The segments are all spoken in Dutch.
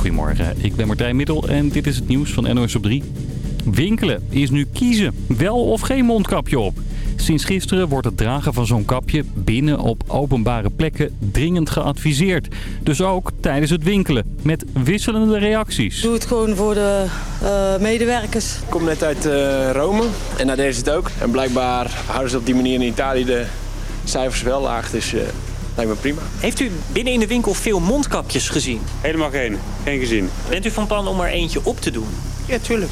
goedemorgen. Ik ben Martijn Middel en dit is het nieuws van NOS op 3. Winkelen is nu kiezen. Wel of geen mondkapje op. Sinds gisteren wordt het dragen van zo'n kapje binnen op openbare plekken dringend geadviseerd. Dus ook tijdens het winkelen, met wisselende reacties. Doe het gewoon voor de uh, medewerkers. Ik kom net uit uh, Rome en daar deden ze het ook. En blijkbaar houden ze op die manier in Italië de cijfers wel laag. Dus uh, lijkt me prima. Heeft u binnen in de winkel veel mondkapjes gezien? Helemaal geen. Geen gezien. Bent u van plan om er eentje op te doen? Ja, tuurlijk.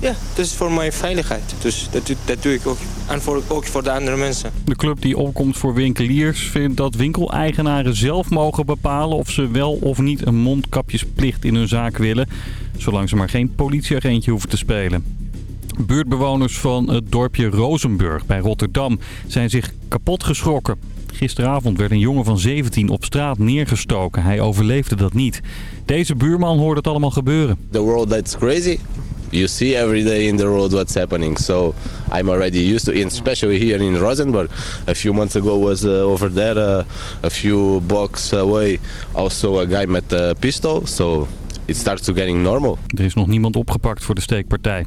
Ja, dat is voor mijn veiligheid. Dus dat, dat doe ik ook. En voor, ook voor de andere mensen. De club die opkomt voor winkeliers vindt dat winkeleigenaren zelf mogen bepalen... of ze wel of niet een mondkapjesplicht in hun zaak willen... zolang ze maar geen politieagentje hoeven te spelen. Buurtbewoners van het dorpje Rozenburg bij Rotterdam zijn zich kapot geschrokken. Gisteravond werd een jongen van 17 op straat neergestoken. Hij overleefde dat niet. Deze buurman hoorde het allemaal gebeuren. The world that's crazy. You see every day in the road what's happening. So I'm already used to it, especially here in Rosenberg. A few months ago was uh, over there, uh, a few blocks away, also a guy met a pistol. So it starts to getting normal. Er is nog niemand opgepakt voor de steekpartij.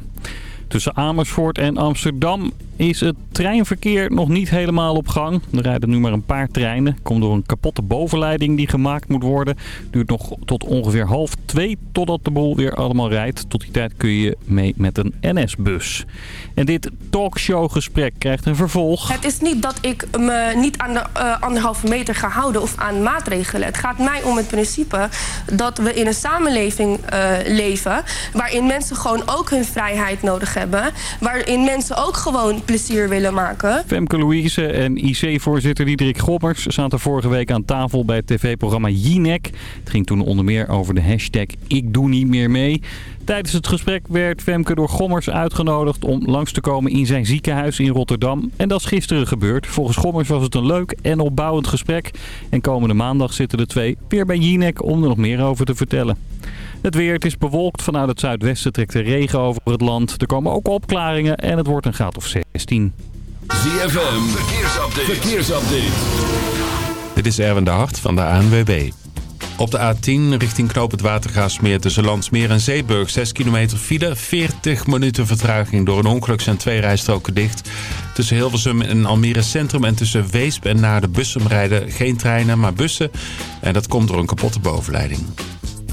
Tussen Amersfoort en Amsterdam is het treinverkeer nog niet helemaal op gang. Er rijden nu maar een paar treinen. Komt door een kapotte bovenleiding die gemaakt moet worden. Duurt nog tot ongeveer half twee totdat de boel weer allemaal rijdt. Tot die tijd kun je mee met een NS-bus. En dit talkshowgesprek krijgt een vervolg. Het is niet dat ik me niet aan de uh, anderhalve meter ga houden of aan maatregelen. Het gaat mij om het principe dat we in een samenleving uh, leven... waarin mensen gewoon ook hun vrijheid nodig hebben. Waarin mensen ook gewoon plezier willen maken. Femke Louise en IC-voorzitter Diederik Gommers zaten vorige week aan tafel bij het tv-programma Jinek. Het ging toen onder meer over de hashtag Ik doe niet meer mee. Tijdens het gesprek werd Femke door Gommers uitgenodigd om langs te komen in zijn ziekenhuis in Rotterdam. En dat is gisteren gebeurd. Volgens Gommers was het een leuk en opbouwend gesprek. En komende maandag zitten de twee weer bij Jinek om er nog meer over te vertellen. Het weer, het is bewolkt. Vanuit het zuidwesten trekt de regen over het land. Er komen ook opklaringen en het wordt een graad of 16. ZFM, verkeersupdate. verkeersupdate. Dit is Erwin de Hart van de ANWB. Op de A10 richting Knoop het Watergaasmeer tussen Landsmeer en Zeeburg. 6 kilometer file, 40 minuten vertraging. Door een ongeluk zijn twee rijstroken dicht. Tussen Hilversum en Almere Centrum en tussen Weesp en naar de Bussum rijden geen treinen, maar bussen. En dat komt door een kapotte bovenleiding.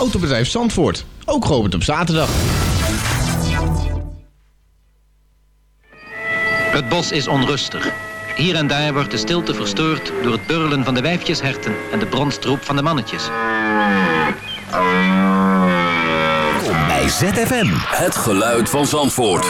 Autobedrijf Zandvoort, ook geopend op zaterdag. Het bos is onrustig. Hier en daar wordt de stilte verstoord door het burlen van de wijfjesherten en de bronstroep van de mannetjes. Kom bij ZFM, het geluid van Zandvoort.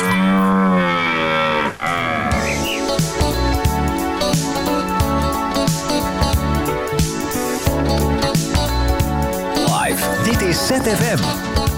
7FM.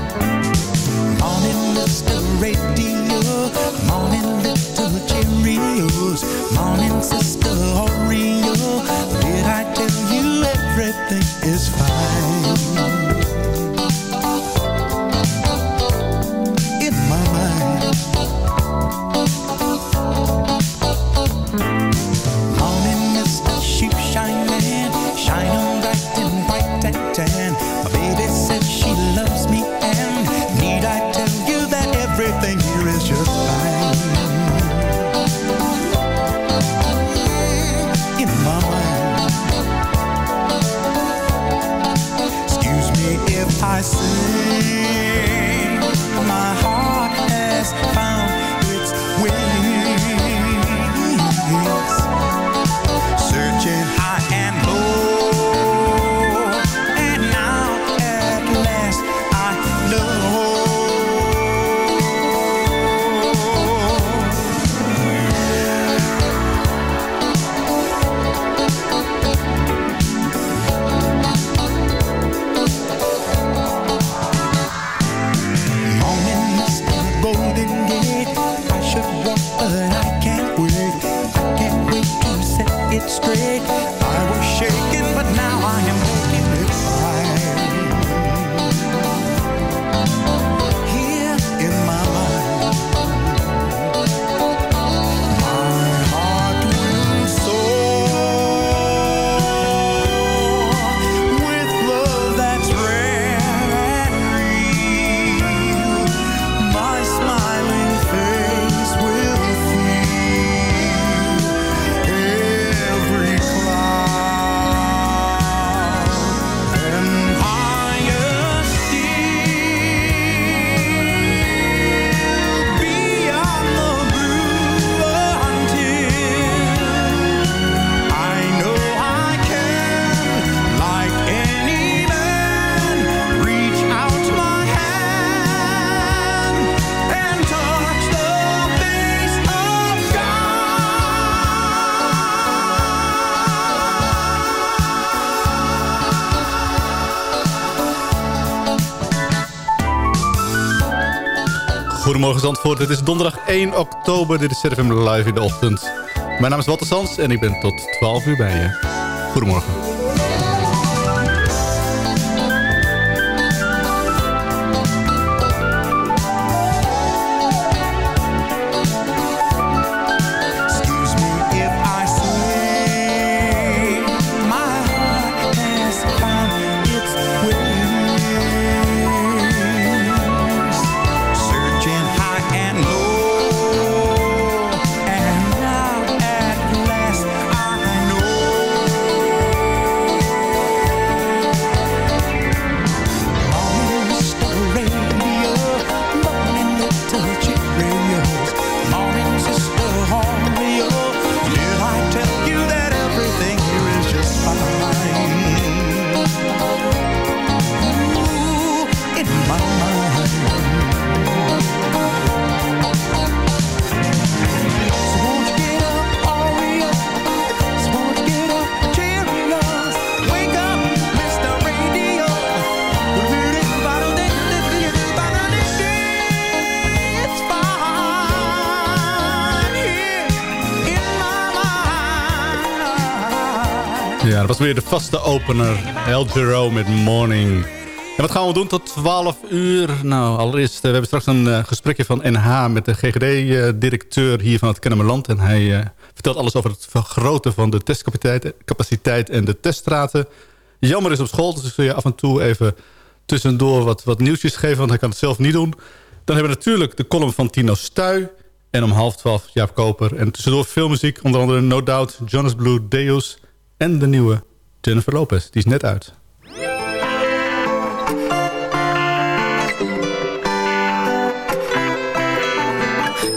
Zandvoort, het is donderdag 1 oktober. Dit is Live in de ochtend. Mijn naam is Walter Sans en ik ben tot 12 uur bij je. Goedemorgen. Was weer de vaste opener. El Giro met Morning. En wat gaan we doen tot 12 uur? Nou, allereerst, eh, we hebben straks een eh, gesprekje van NH met de GGD-directeur hier van het Kennemerland. En hij eh, vertelt alles over het vergroten van de testcapaciteit capaciteit en de teststraten. Jammer is op school, dus ik zul je af en toe even tussendoor wat, wat nieuwsjes geven, want hij kan het zelf niet doen. Dan hebben we natuurlijk de column van Tino Stuy. En om half twaalf Jaap Koper. En tussendoor veel muziek, onder andere No Doubt, Jonas Blue, Deus en de nieuwe Jennifer Lopez. Die is net uit.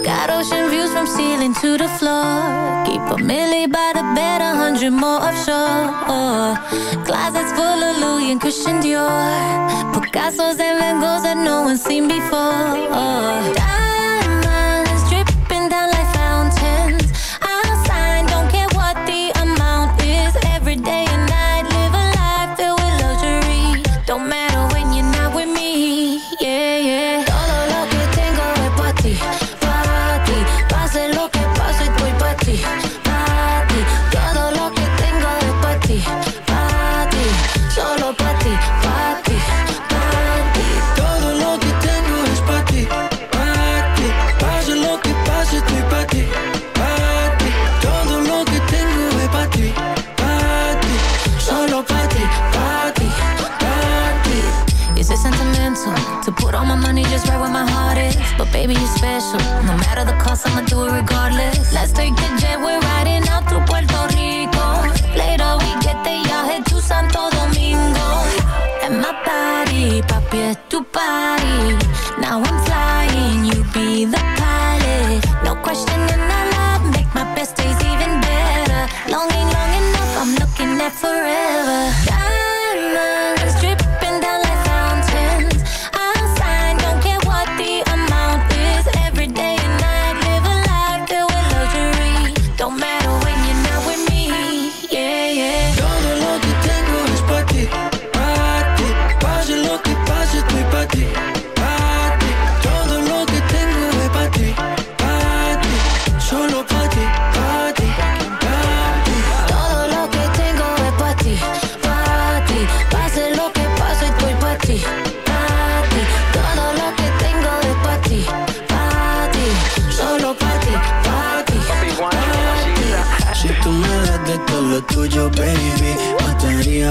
Got ocean views from ceiling to the floor. Keep a milli by the bed, a hundred more offshore. Closets full of Louis and Christian Dior. Picasso's and Van Goghs that no one's seen before. Just right where my heart is? But baby, you're special. No matter the cost, I'ma do it regardless. Let's take the jet, we're riding out to Puerto Rico. Later we get there, y'all head to Santo Domingo. And my body, papi, es tu party.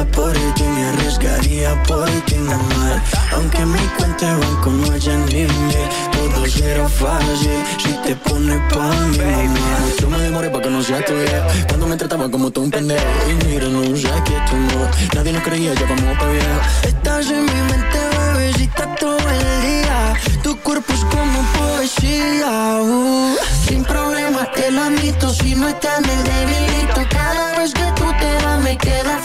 Mataría por ti, me arriesgaría por ti, mamá Aunque mi cuenta no haya límite Todo será fácil si te pones pa' mí, mamá Yo me demoré pa' que no sea tuya Cuando me trataba como tú un pendejo. Y mira, no sé qué tu no. Nadie nos creía, ya vamos pa' viejo Estás en mi mente, bebecita, todo el día. Tu cuerpo es como poesía uh. Sin problema te lo admito Si no estás en el debilito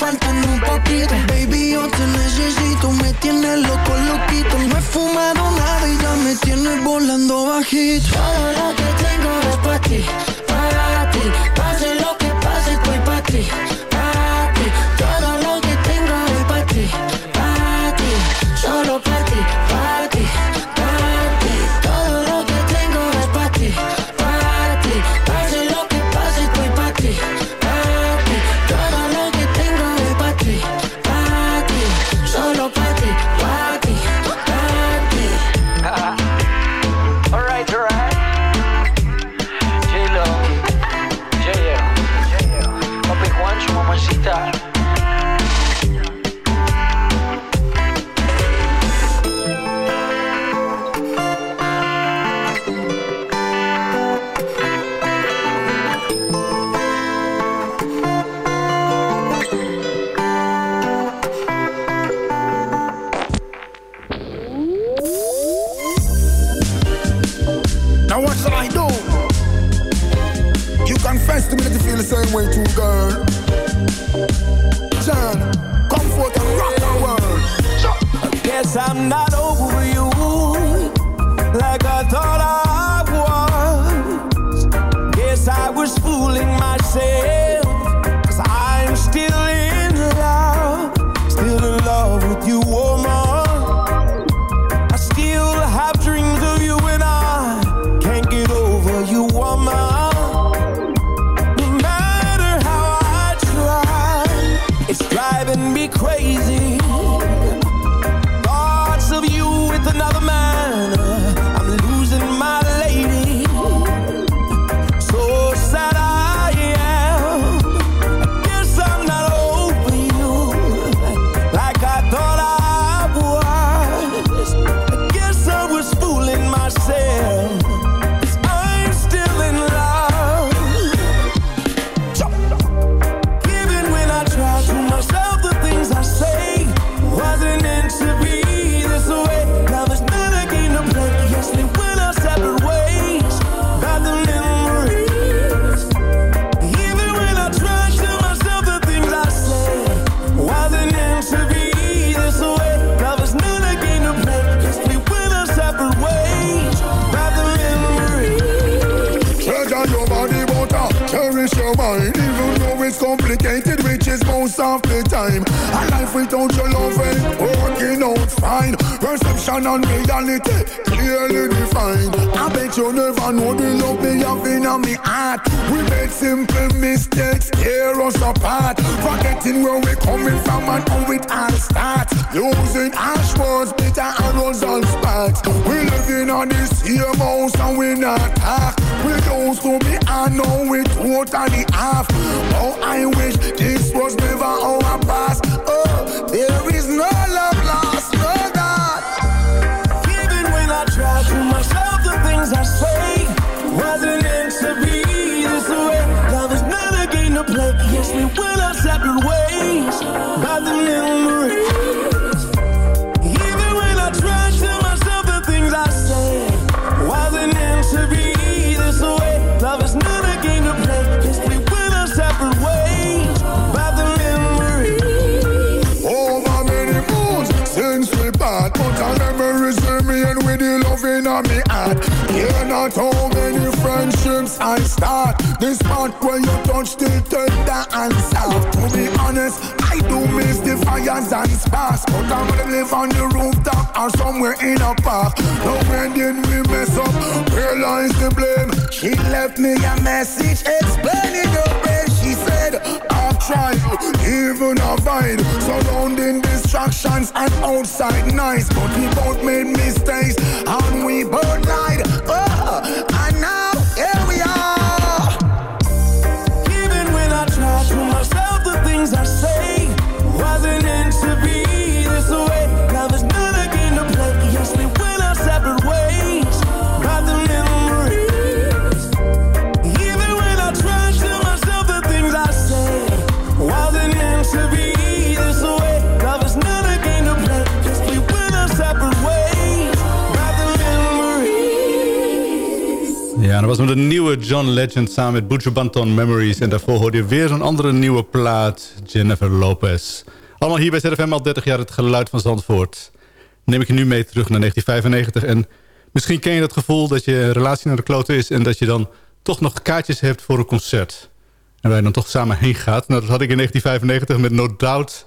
queda faltando un poquito Baby, yo te necesito Me tienes loco, loquito No he fumado nada y ya me tienes volando bajito Todo lo que tengo es para ti, para ti. And reality eh, clearly defined. I bet you never know the love me have in me heart. We make simple mistakes, tear us apart. Forgetting where we coming from and how it all starts. Using ash words, bitter arrows and sparks. We living on this same house and we not talk. We used to be, I know we totally off. Oh, I wish this was never our past. Oh, there You're not how many friendships I start. This part where you touch the tender and soft. To be honest, I do miss the fires and sparks, but I'm gonna live on the rooftop or somewhere in a park. Now when did we mess up? Where lies the blame? She left me a message explaining the way she said. Tried, even avoid surrounding distractions and outside noise. But we both made mistakes and we both lied. Oh, was met een nieuwe John Legend samen met Buju Banton Memories. En daarvoor hoorde je weer zo'n andere nieuwe plaat, Jennifer Lopez. Allemaal hier bij ZFM al 30 jaar het geluid van Zandvoort. Neem ik je nu mee terug naar 1995. En misschien ken je dat gevoel dat je relatie naar de klote is... en dat je dan toch nog kaartjes hebt voor een concert. En waar je dan toch samen heen gaat. Nou, dat had ik in 1995 met No Doubt.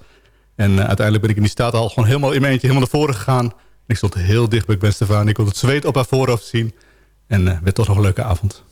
En eh, uiteindelijk ben ik in die staat al gewoon helemaal in mijn eentje helemaal naar voren gegaan. Ik stond heel dicht bij Gwen Stefani. Ik kon het zweet op haar voorhoofd zien. En uh, werd toch nog een leuke avond.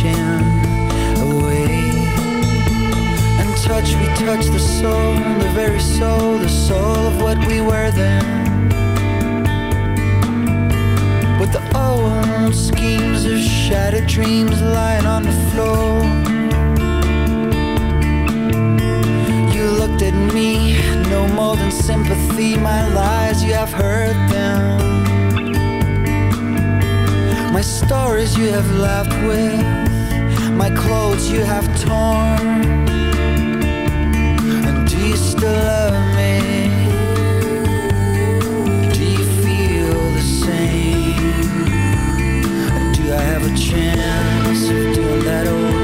Pushing away? And touch, we touch the soul, the very soul, the soul of what we were then. With the old schemes of shattered dreams lying on the floor. You looked at me, no more than sympathy. My lies, you have heard them. My stories you have laughed with. My clothes you have torn. And do you still love me? Do you feel the same? Do I have a chance of doing that old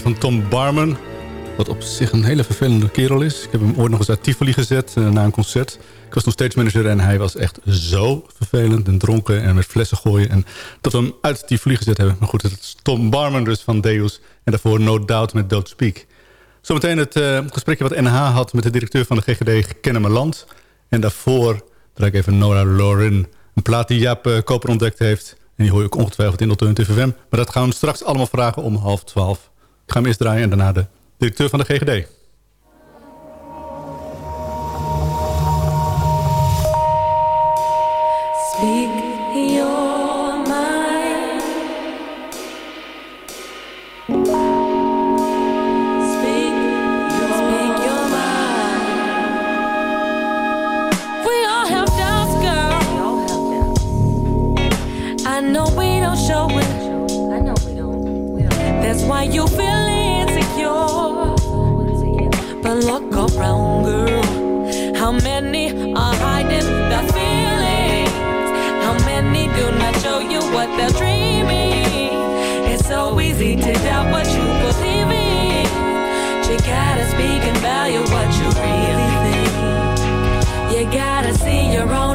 van Tom Barman. Wat op zich een hele vervelende kerel is. Ik heb hem ooit nog eens uit Tivoli gezet uh, na een concert. Ik was nog steeds manager en hij was echt zo vervelend en dronken en met flessen gooien. En dat we hem uit Tivoli gezet hebben. Maar goed, het is Tom Barman dus van Deus. En daarvoor No Doubt met Don't Speak. Zometeen het uh, gesprekje wat NH had met de directeur van de GGD Kennen mijn land. En daarvoor draai ik even Nora Lorin. Een plaat die Jaap uh, Koper ontdekt heeft. En die hoor je ook ongetwijfeld in Alternative FM. Maar dat gaan we straks allemaal vragen om half twaalf. Ik ga hem draaien en daarna de directeur van de GGD. You feel insecure. But look around, girl. How many are hiding their feelings? How many do not show you what they're dreaming? It's so easy to doubt what you believe in. You gotta speak and value what you really think. You gotta see your own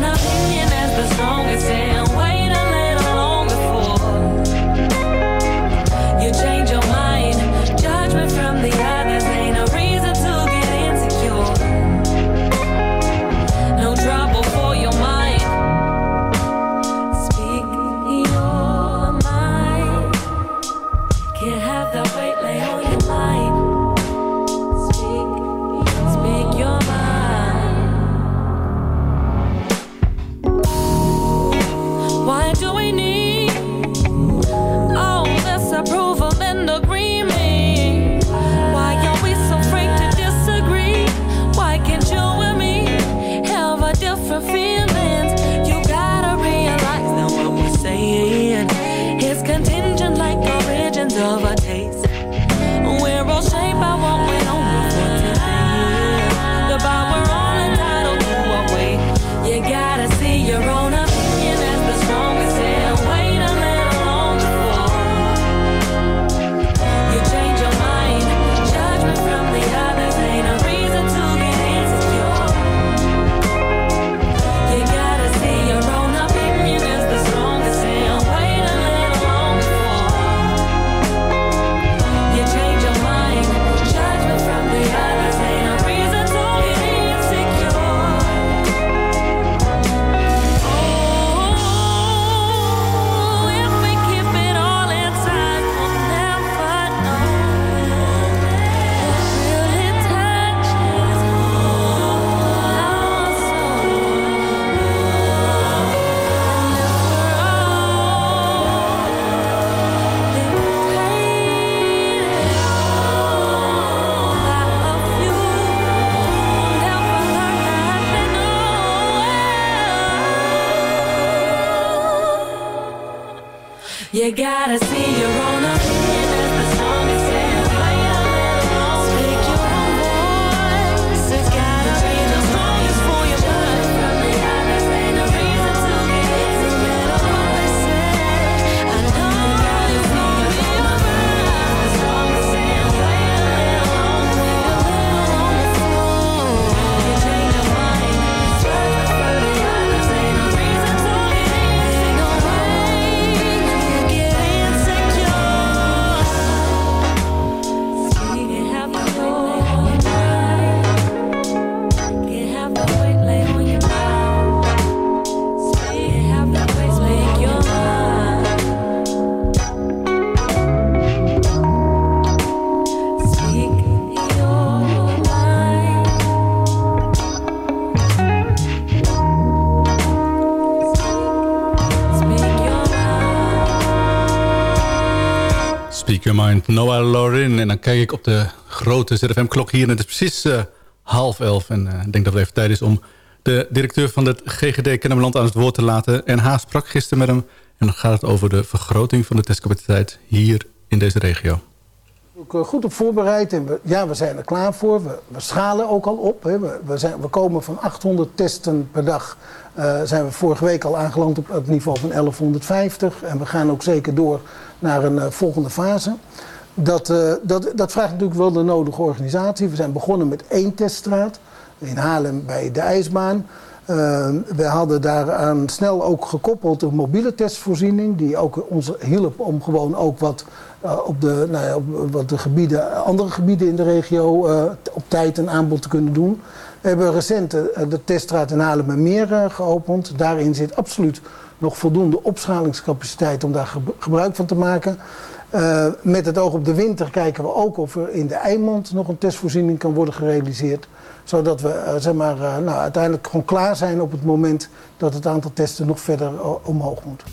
Noah Lorin. En dan kijk ik op de grote ZFM-klok hier. En het is precies eh, half elf. En eh, ik denk dat het even tijd is om de directeur van het GGD Kennemerland aan het woord te laten. En H sprak gisteren met hem. En dan gaat het over de vergroting van de testcapaciteit hier in deze regio. Ook, eh, goed op voorbereid en ja, we zijn er klaar voor. We, schalen ook al op. Hè. We, we, zijn, we komen van 800 testen per dag. eh, zijn we vorige week al aangeland op het niveau van 1150. En we gaan ook zeker door naar een eh, volgende fase. Dat, dat, dat vraagt natuurlijk wel de nodige organisatie. We zijn begonnen met één teststraat in Haarlem bij de ijsbaan. Eh, we hadden daaraan snel ook gekoppeld een mobiele testvoorziening, die ook ons hielp om gewoon ook wat eh, op, de, nou ja, op wat de gebieden, andere gebieden in de regio eh, op tijd een aanbod te kunnen doen. We hebben recent eh, de teststraat in Haarlem en geopend. Daarin zit absoluut nog voldoende opschalingscapaciteit om daar ge- gebruik van te maken. Met het oog op de winter kijken we ook of er in de Eimond nog een testvoorziening kan worden gerealiseerd. Zodat we zeg maar, nou, uiteindelijk gewoon klaar zijn op het moment dat het aantal testen nog verder omhoog moet.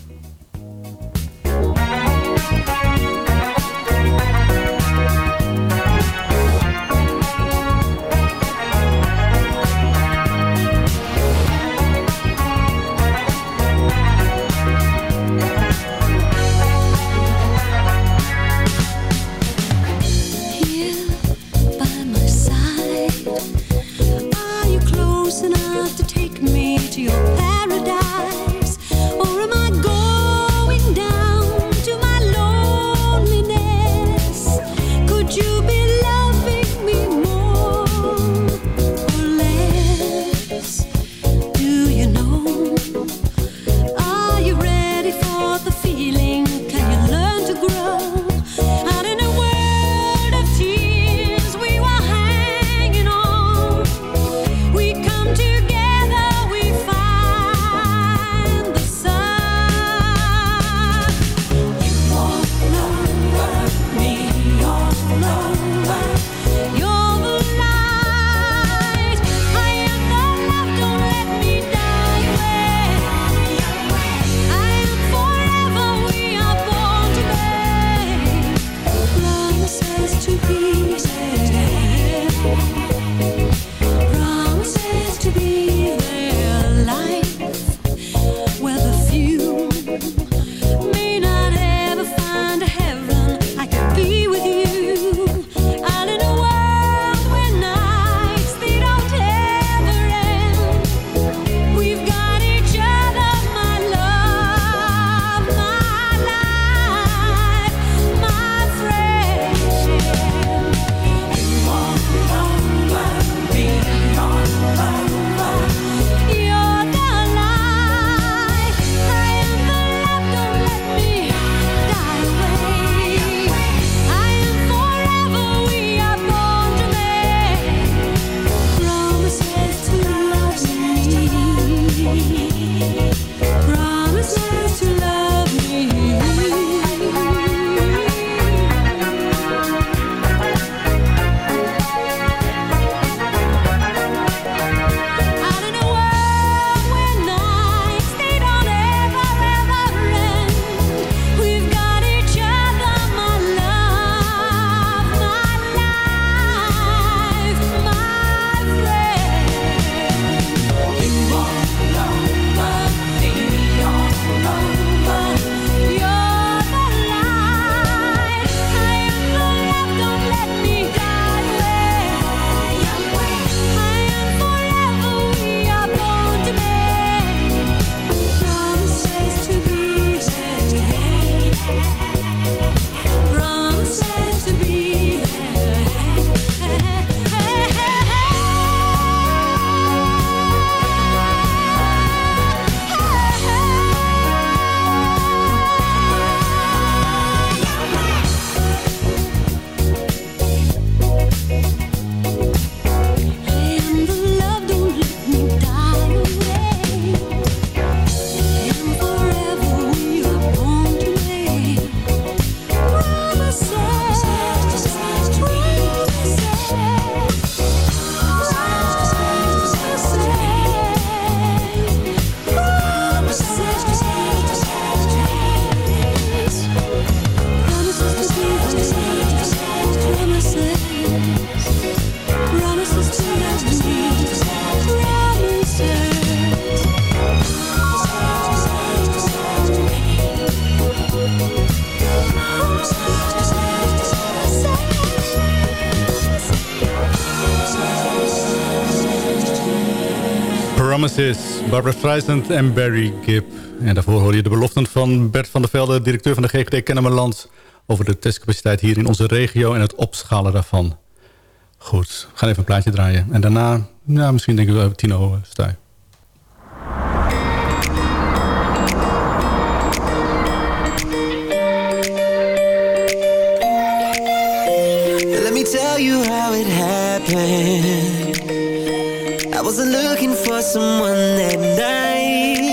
Promises, Barbara Streisand en Barry Gibb. En daarvoor hoor je de beloften van Bert van der Velde... directeur van de GGD Kennemerland... over de testcapaciteit hier in onze regio en het opschalen daarvan. Goed, we gaan even een plaatje draaien. En daarna, nou, misschien denk ik wel Tino uh, Stuy. Let me tell you how it happened. I wasn't looking for someone that night.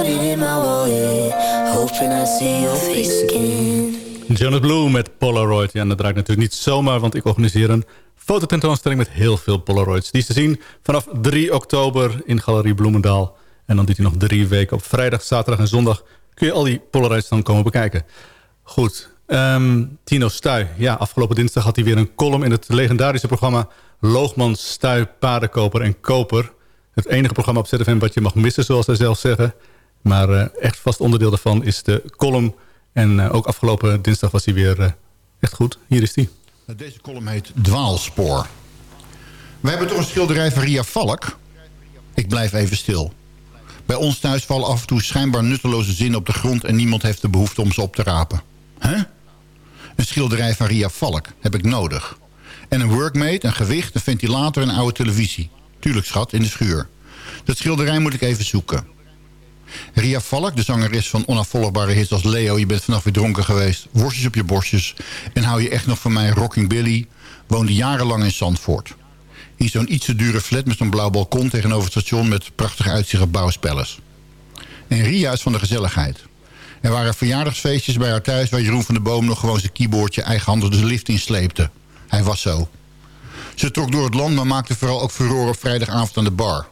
I it in hoping I'd see your face again. Blue met Polaroid. Ja, dat draait natuurlijk niet zomaar, want ik organiseer een fototentoonstelling met heel veel Polaroids. Die is te zien vanaf 3 oktober in Galerie Bloemendaal. En dan duurt hij nog drie weken. Op vrijdag, zaterdag en zondag kun je al die Polaroids dan komen bekijken. Goed, ehm, Tino Stuy. Ja, afgelopen dinsdag had hij weer een column in het legendarische programma... Loogman, Stuy, Paardenkoper en Koper. Het enige programma op ZFM wat je mag missen, zoals zij zelf zeggen. Maar eh, echt vast onderdeel daarvan is de column. En eh, ook afgelopen dinsdag was hij weer eh, echt goed. Hier is hij. Deze column heet Dwaalspoor. We hebben toch een schilderij van Ria Valk? Ik blijf even stil. Bij ons thuis vallen af en toe schijnbaar nutteloze zinnen op de grond... en niemand heeft de behoefte om ze op te rapen. Huh? Een schilderij van Ria Valk heb ik nodig. En een workmate, een gewicht, een ventilator en een oude televisie. Tuurlijk, schat, in de schuur. Dat schilderij moet ik even zoeken. Ria Valk, de zangeres van onafvolgbare hits als Leo... je bent vanaf weer dronken geweest, worstjes op je borstjes... en hou je echt nog van mij, Rocking Billy... woonde jarenlang in Zandvoort. In zo'n iets te dure flat met zo'n blauw balkon tegenover het station... met prachtig uitzicht op bouwspellers. En Ria is van de gezelligheid. Er waren verjaardagsfeestjes bij haar thuis... waar Jeroen van de Boom nog gewoon zijn keyboardje eigenhandig de lift insleepte. Hij was zo. Ze trok door het land, maar maakte vooral ook furore vrijdagavond aan de bar.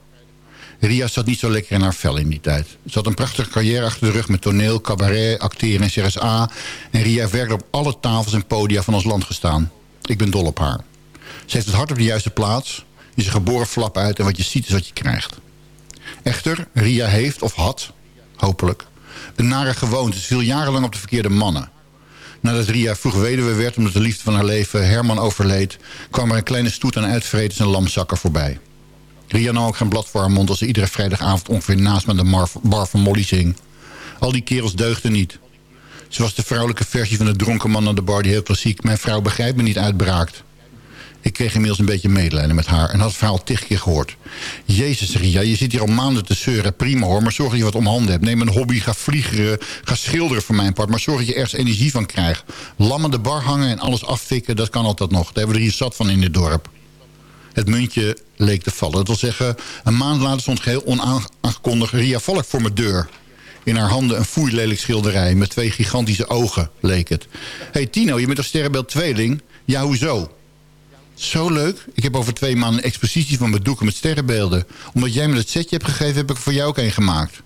Ria zat niet zo lekker in haar vel in die tijd. Ze had een prachtige carrière achter de rug met toneel, cabaret, acteren en CSA. En Ria heeft op alle tafels en podia van ons land gestaan. Ik ben dol op haar. Ze heeft het hart op de juiste plaats. Is een geboren flap uit en wat je ziet is wat je krijgt. Echter, Ria heeft, of had, hopelijk, een nare gewoonte. Ze viel jarenlang op de verkeerde mannen. Nadat Ria vroeg weduwe werd omdat de liefde van haar leven Herman overleed... kwam er een kleine stoet aan uitvreters en lamzakker voorbij. Ria nam ook geen blad voor haar mond als ze iedere vrijdagavond ongeveer naast me de bar van Molly zing. Al die kerels deugden niet. Ze was de vrouwelijke versie van de dronken man aan de bar die heel klassiek... mijn vrouw begrijpt me niet uitbraakt. Ik kreeg inmiddels een beetje medelijden met haar en had het verhaal tig keer gehoord. Jezus Ria, je zit hier al maanden te zeuren. Prima hoor, maar zorg dat je wat om handen hebt. Neem een hobby, ga vliegeren, ga schilderen voor mijn part. Maar zorg dat je ergens energie van krijgt. Lam aan de bar hangen en alles afvikken, dat kan altijd nog. Daar hebben we er hier zat van in dit dorp. Het muntje leek te vallen. Dat wil zeggen, een maand later stond geheel onaangekondigd Ria Valk voor mijn deur. In haar handen een foeilelijk schilderij met twee gigantische ogen, leek het. hey Tino, je bent toch sterrenbeeld tweeling? Ja, hoezo? Zo leuk. Ik heb over twee maanden een expositie van mijn doeken met sterrenbeelden. Omdat jij me dat setje hebt gegeven, heb ik er voor jou ook een gemaakt.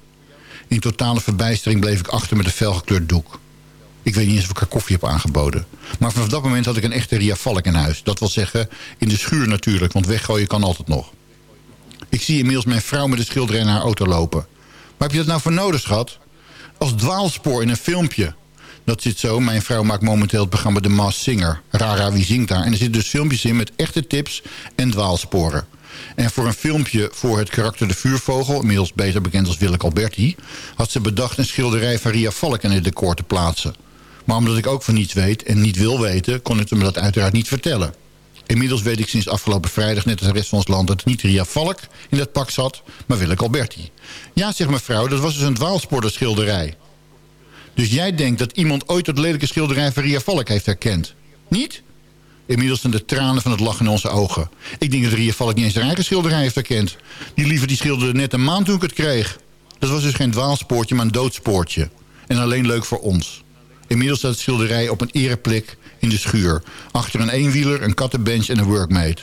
In totale verbijstering bleef ik achter met een felgekleurd doek. Ik weet niet eens of ik haar koffie heb aangeboden. Maar vanaf dat moment had ik een echte Ria Valk in huis. Dat wil zeggen, in de schuur natuurlijk, want weggooien kan altijd nog. Ik zie inmiddels mijn vrouw met de schilderij naar haar auto lopen. Maar heb je dat nou voor nodig, schat? Als dwaalspoor in een filmpje. Dat zit zo. Mijn vrouw maakt momenteel het programma The Masked Singer. Rara, wie zingt daar? En er zitten dus filmpjes in met echte tips en dwaalsporen. En voor een filmpje voor het karakter De Vuurvogel... inmiddels beter bekend als Willeke Alberti... had ze bedacht een schilderij van Ria Valk in het decor te plaatsen. Maar omdat ik ook van niets weet en niet wil weten... kon ik me dat uiteraard niet vertellen. Inmiddels weet ik sinds afgelopen vrijdag, net als de rest van ons land... dat het niet Ria Valk in dat pak zat, maar Willeke Alberti. Ja, zegt mevrouw, dat was dus een dwaalsporenschilderij. Dus jij denkt dat iemand ooit dat lelijke schilderij van Ria Valk heeft herkend? Niet? Inmiddels zijn de tranen van het lachen in onze ogen. Ik denk dat Ria Valk niet eens haar eigen schilderij heeft herkend. Die lieve die schilderde net een maand toen ik het kreeg. Dat was dus geen dwaalspoortje, maar een doodspoortje. En alleen leuk voor ons. Inmiddels staat het schilderij op een ereplek in de schuur. Achter een eenwieler, een kattenbench en een workmate.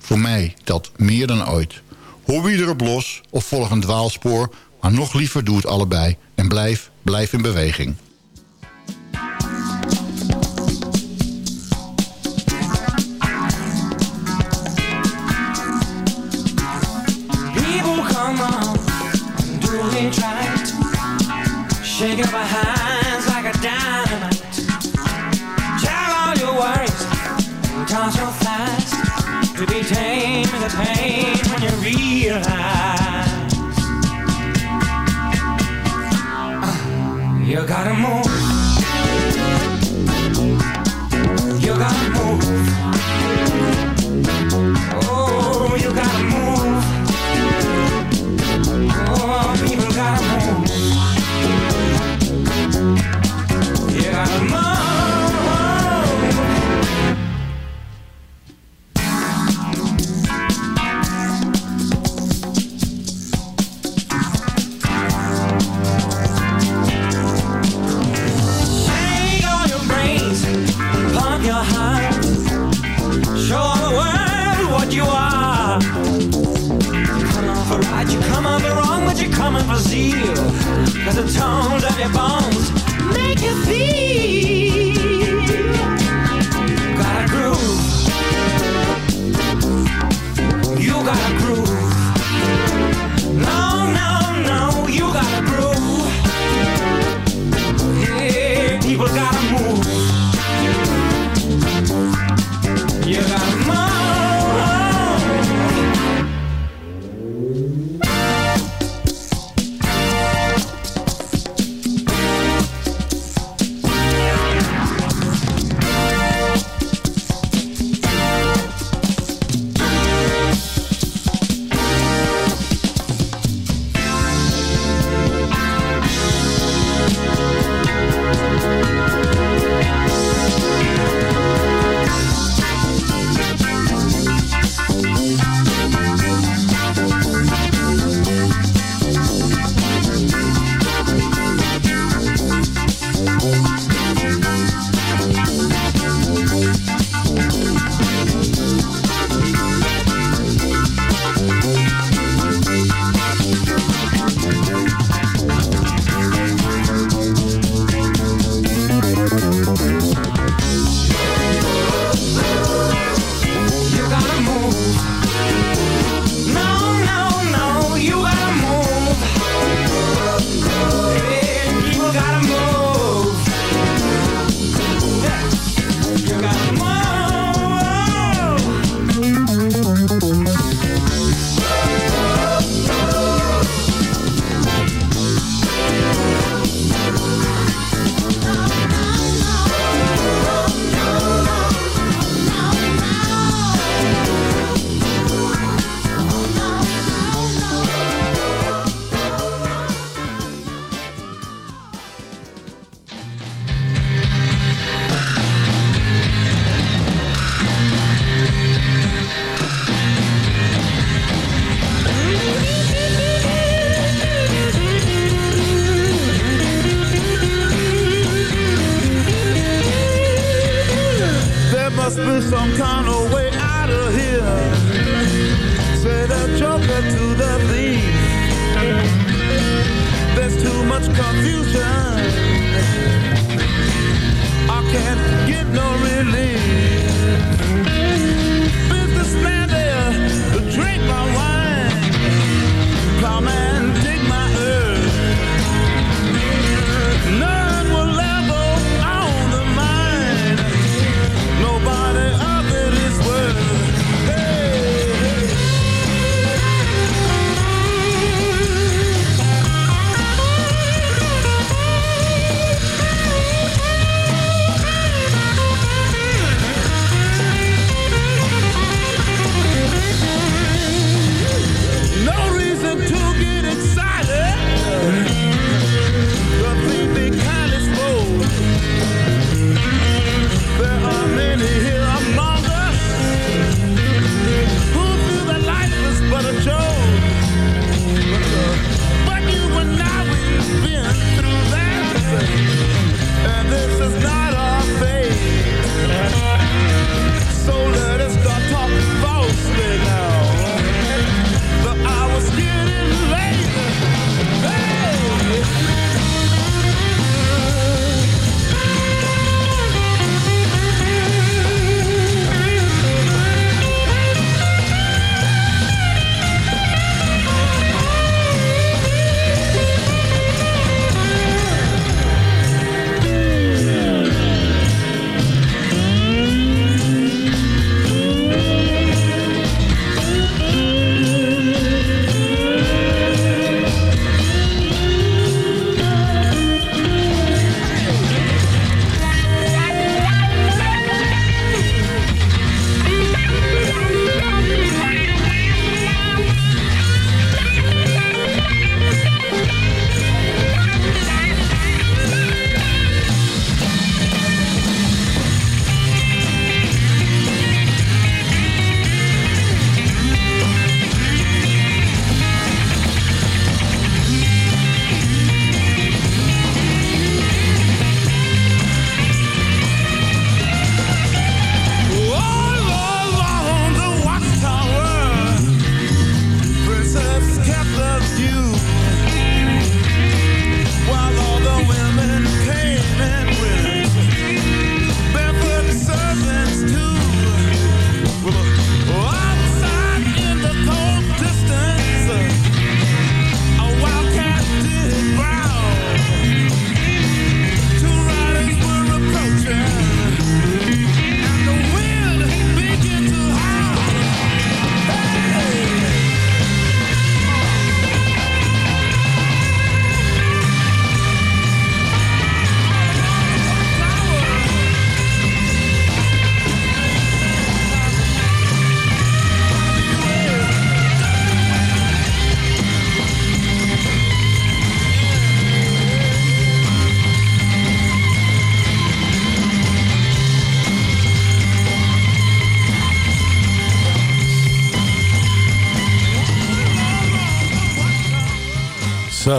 Voor mij telt meer dan ooit. Hobby erop los of volg een dwaalspoor... maar nog liever doe het allebei. En blijf, blijf in beweging. The pain when you realize. uh, You gotta move. Cause the tones of your bones come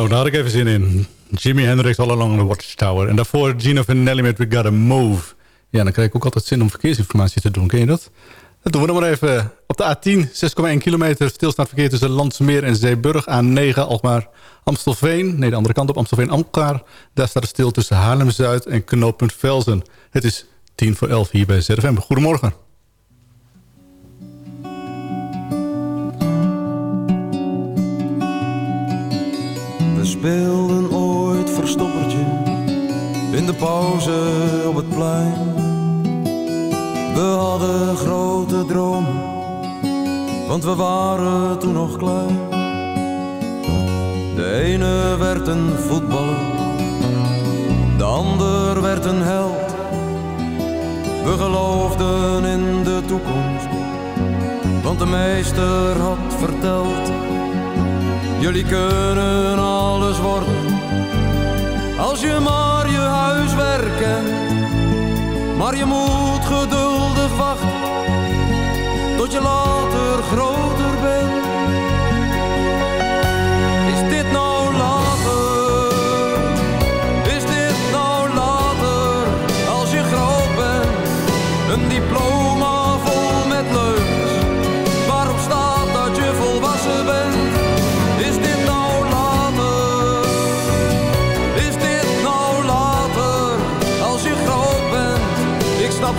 Zo, daar had ik even zin in. Jimi Hendrix All Along the Watchtower. En daarvoor Gino Vanelli met We Gotta Move. Ja, dan krijg ik ook altijd zin om verkeersinformatie te doen. Ken je dat? Dat doen we dan maar even. Op de A10, 6,1 kilometer stilstaand verkeer tussen Landsmeer en Zeeburg. A9, Alkmaar, Amstelveen. Nee, de andere kant op, Amstelveen-Alkmaar. Daar staat het stil tussen Haarlem-Zuid en knooppunt Velzen. Het is 10 voor 11 hier bij ZFM. Goedemorgen. Speelden ooit verstoppertje in de pauze op het plein. We hadden grote dromen, want we waren toen nog klein. De ene werd een voetballer, de ander werd een held. We geloofden in de toekomst, want de meester had verteld. Jullie kunnen alles worden, als je maar je huiswerk. Maar je moet geduldig wachten, tot je later groter bent.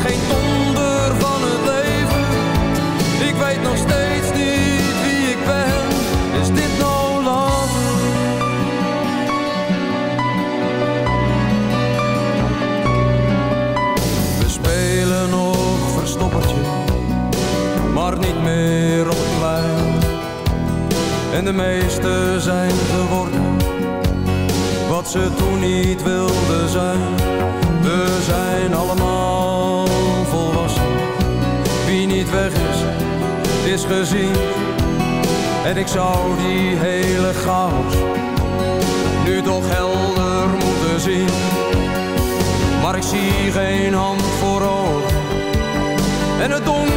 geen wonder van het leven. Ik weet nog steeds niet wie ik ben. Is dit nou lang? We spelen nog verstoppertje, maar niet meer op het. En de meesten zijn geworden wat ze toen niet wilden zijn we zijn allemaal volwassen. Wie niet weg is, is gezien. En ik zou die hele chaos nu toch helder moeten zien. Maar ik zie geen hand voor oog. En het donker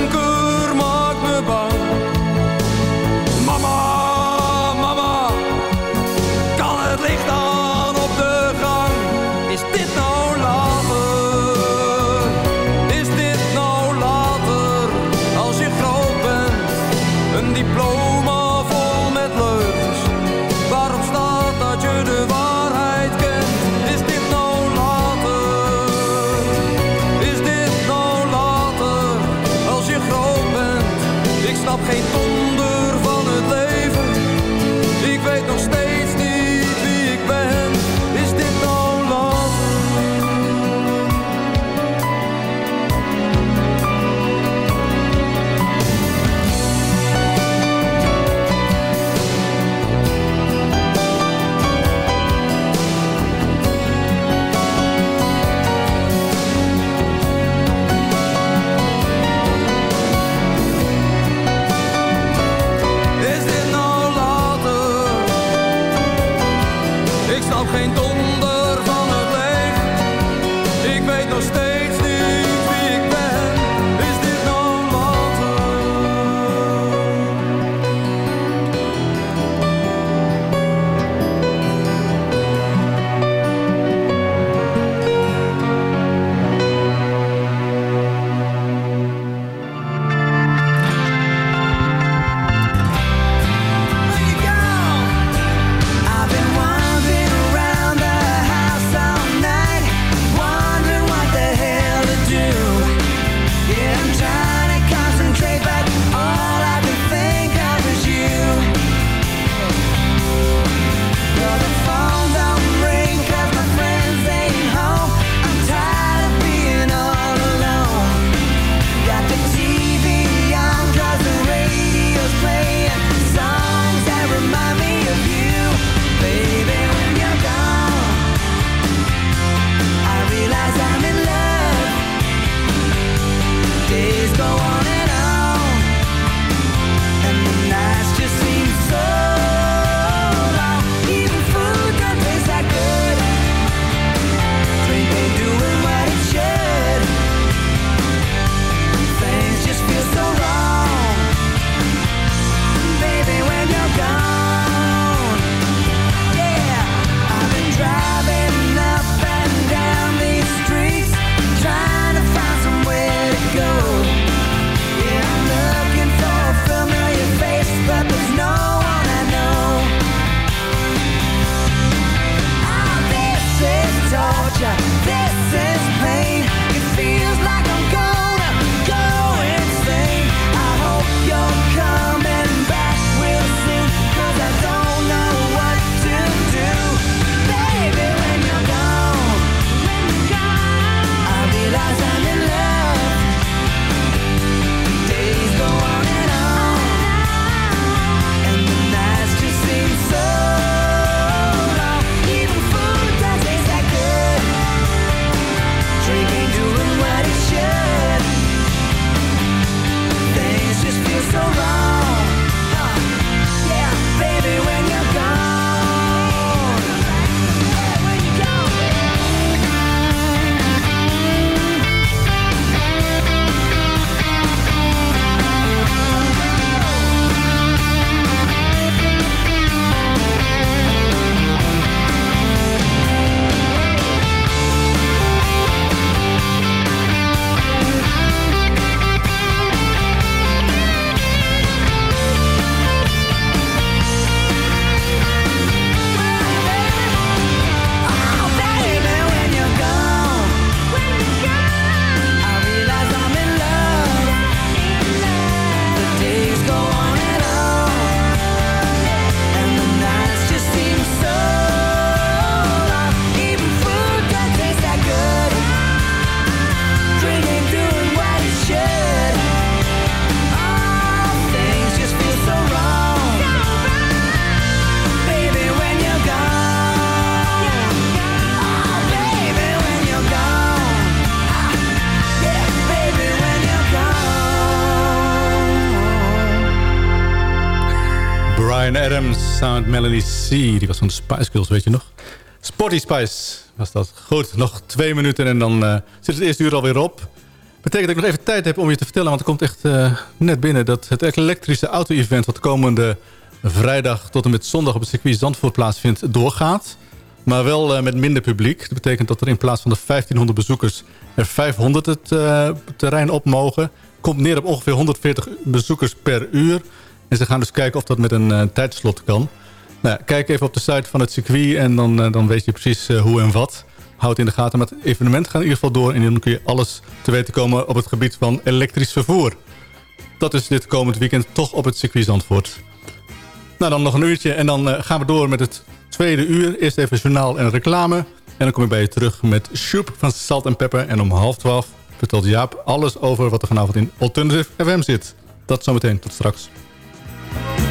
Sound Melanie C. Die was van de Spice Girls, weet je nog? Sporty Spice was dat. Goed, nog twee minuten en dan eh, zit het eerste uur alweer op. Betekent dat ik nog even tijd heb om je te vertellen... want er komt echt eh, net binnen dat het elektrische auto-event... wat de komende vrijdag tot en met zondag op het circuit Zandvoort plaatsvindt... doorgaat. Maar wel eh, met minder publiek. Dat betekent dat er in plaats van de 1500 bezoekers... er 500 het terrein op mogen. Komt neer op ongeveer 140 bezoekers per uur. En ze gaan dus kijken of dat met een eh, tijdslot kan. Nou, kijk even op de site van het circuit en dan, eh, dan weet je precies eh, hoe en wat. Houd in de gaten. Maar het evenement gaat in ieder geval door. En dan kun je alles te weten komen op het gebied van elektrisch vervoer. Dat is dit komend weekend toch op het circuit Zandvoort. Nou, dan nog een uurtje en dan gaan we door met het tweede uur. Eerst even journaal en reclame. En dan kom ik bij je terug met Shoop van Salt en Pepper. En om half twaalf vertelt Jaap alles over wat er vanavond in Alternative FM zit. Dat zometeen. Tot straks. Bye.